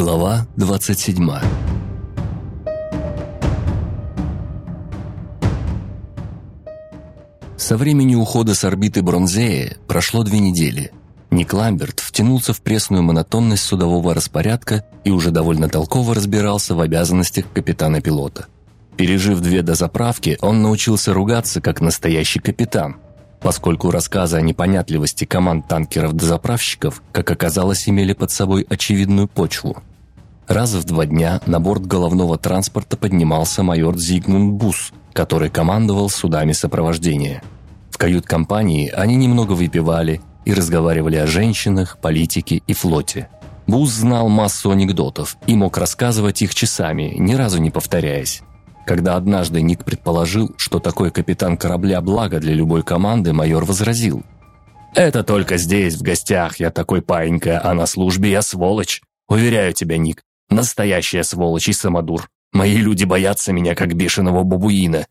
Глава 27 Со времени ухода с орбиты Бронзея прошло две недели. Ник Ламберт втянулся в пресную монотонность судового распорядка и уже довольно толково разбирался в обязанностях капитана-пилота. Пережив две дозаправки, он научился ругаться как настоящий капитан, поскольку рассказы о непонятливости команд танкеров-дозаправщиков, как оказалось, имели под собой очевидную почву. Раз в два дня на борт головного транспорта поднимался майор Зигмунд Бус, который командовал судами сопровождения. В кают-компании они немного выпивали и разговаривали о женщинах, политике и флоте. Бус знал массу анекдотов и мог рассказывать их часами, ни разу не повторяясь. Когда однажды Ник предположил, что такой капитан корабля благо для любой команды, майор возразил. «Это только здесь, в гостях, я такой паинька, а на службе я сволочь. Уверяю тебя, Ник, настоящая сволочь и самодур. Мои люди боятся меня, как бешеного бабуина.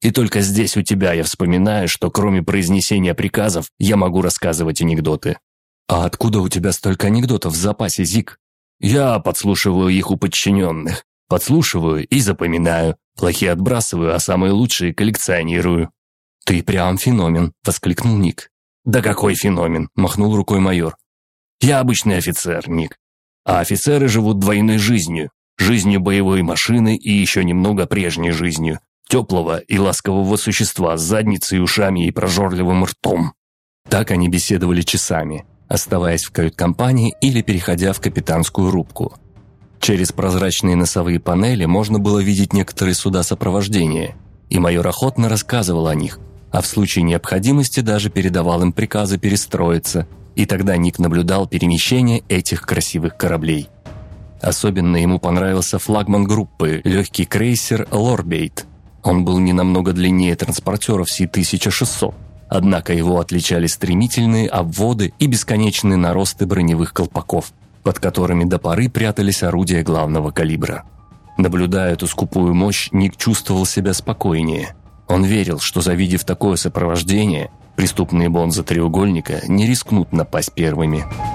И только здесь у тебя я вспоминаю, что кроме произнесения приказов я могу рассказывать анекдоты». «А откуда у тебя столько анекдотов в запасе, Зик?» «Я подслушиваю их у подчиненных. Подслушиваю и запоминаю. Плохие отбрасываю, а самые лучшие коллекционирую». «Ты прям феномен», — воскликнул Ник. «Да какой феномен?» — махнул рукой майор. «Я обычный офицер, Ник. А офицеры живут двойной жизнью. Жизнью боевой машины и еще немного прежней жизнью. Теплого и ласкового существа с задницей, ушами и прожорливым ртом». Так они беседовали часами, оставаясь в кают-компании или переходя в капитанскую рубку. Через прозрачные носовые панели можно было видеть некоторые суда сопровождения, и майор охотно рассказывал о них, а в случае необходимости даже передавал им приказы перестроиться, и тогда Ник наблюдал перемещение этих красивых кораблей. Особенно ему понравился флагман группы, легкий крейсер «Лорбейт». Он был не намного длиннее транспортеров Си-1600, однако его отличали стремительные обводы и бесконечные наросты броневых колпаков – под которыми до поры прятались орудия главного калибра. Наблюдая эту скупую мощь, Ник чувствовал себя спокойнее. Он верил, что завидев такое сопровождение, преступные бонзы треугольника не рискнут напасть первыми –